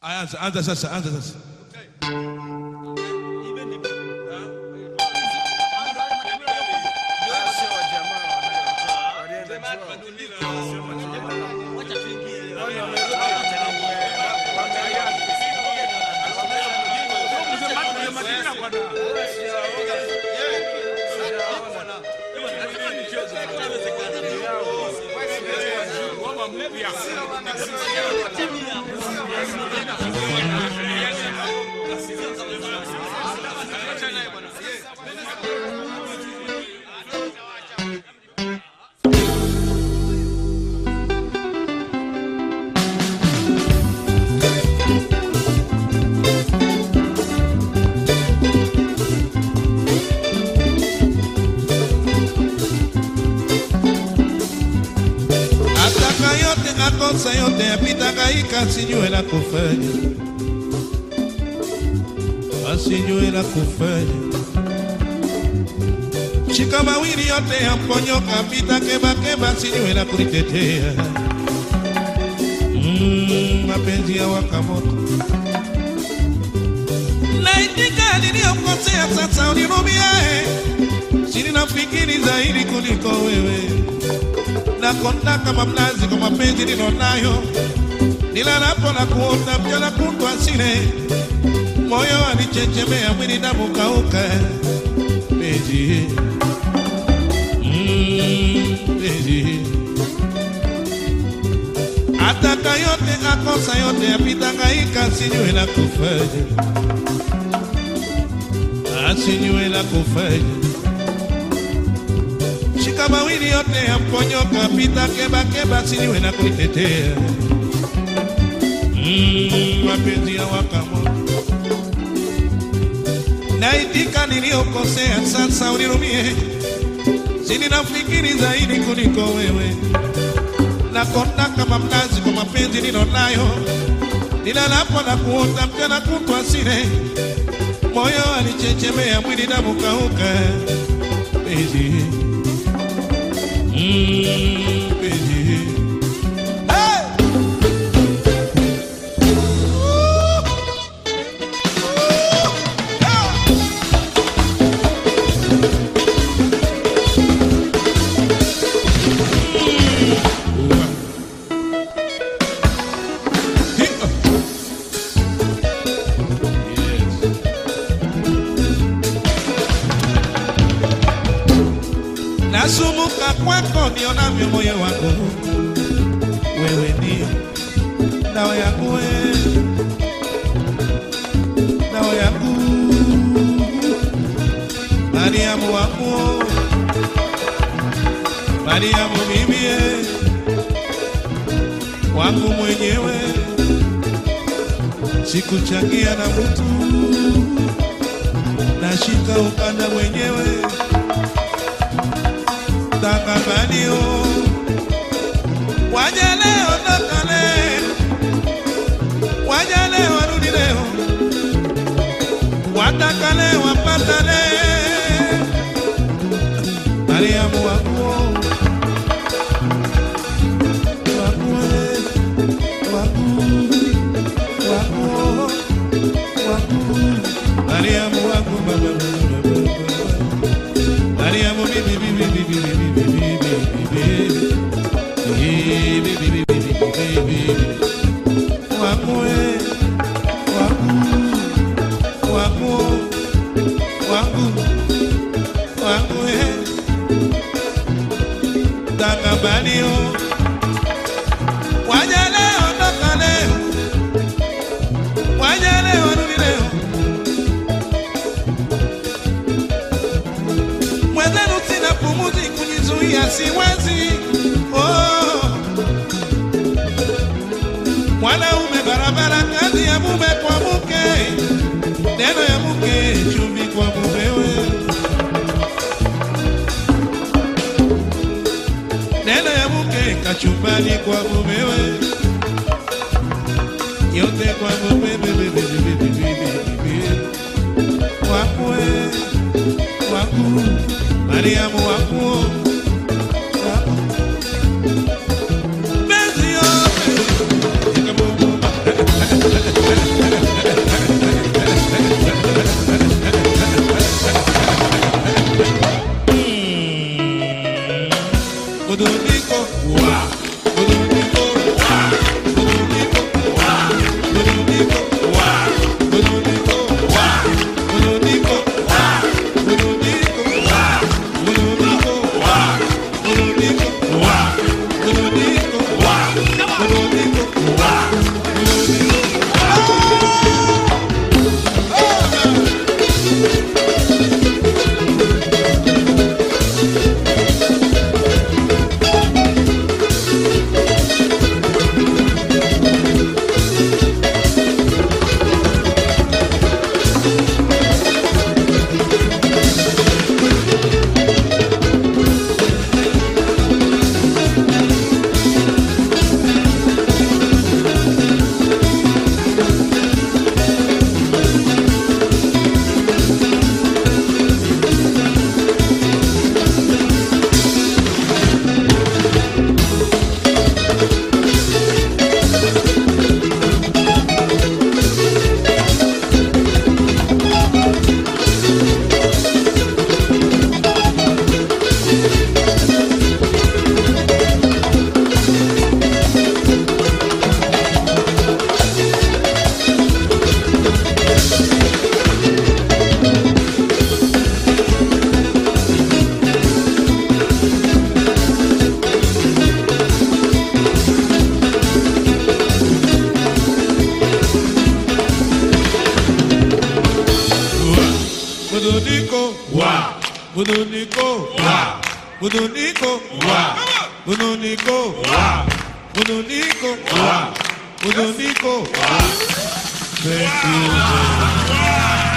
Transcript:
I answer, answer, answer, answer. answer. Okay. Thank you. Akosa yote yapitaka, ikasijue la kufanya, asijue la kufanya. Shika mawili yote yamponyoka, pita keba keba, sijue la kulitetea. Mm, mapenzi ya wakamoto naitika niliyokosea, sasa unirumie, sini nakonda kama mnazi kwa mapenzi nilonayo, nilalapo na kuota mchana kutwa sile, moyo alichechemea, mwili damu kauka, Beji mm, ataka yote akosa yote apitakaika, sijue la kufanya, asijue la kufanya shika mawili yote yamponyoka, pita keba keba, siniwe na kunitetea. Mm, mapenzi ya wakamoto naitika niliyokosea, sasa unirumie, sini nafikiri zaidi kuliko wewe, nakonda kama mnazi kwa mapenzi nilonayo, nilalapo na kuota mchana kutwa sile, moyo alichechemea, mwili damu kauka, penzi Mm, Nasumuka ndio nionavyo moyo wangu, wewe ndio dawa yangu, wewe dawa yangu, Mariamu wangu, Mariamu mimie wangu mwenyewe, sikuchangia na mtu, nashika ukanda mwenyewe ìfẹ́ ni o. Wájálẹ̀ ọlọ́kànlẹ̀. Wájálẹ̀ ọdún nílẹ̀ o. Wàtàkàlẹ̀ wàpàtàlẹ̀ mariamu. Siwezi. Oh. mwanaume barabara kazi ya mume kwa mke neno ya mke chumvi kwa mumewe. Neno ya mke kachumbani kwa mumewe. Yote kwa mume bebe wakwe waku Mariamu Wa. Bununiko. Wa. Bununiko. Wa. Bununiko. Wa. Bununiko. Wa. Bununiko. Wa. Thank you. Wow.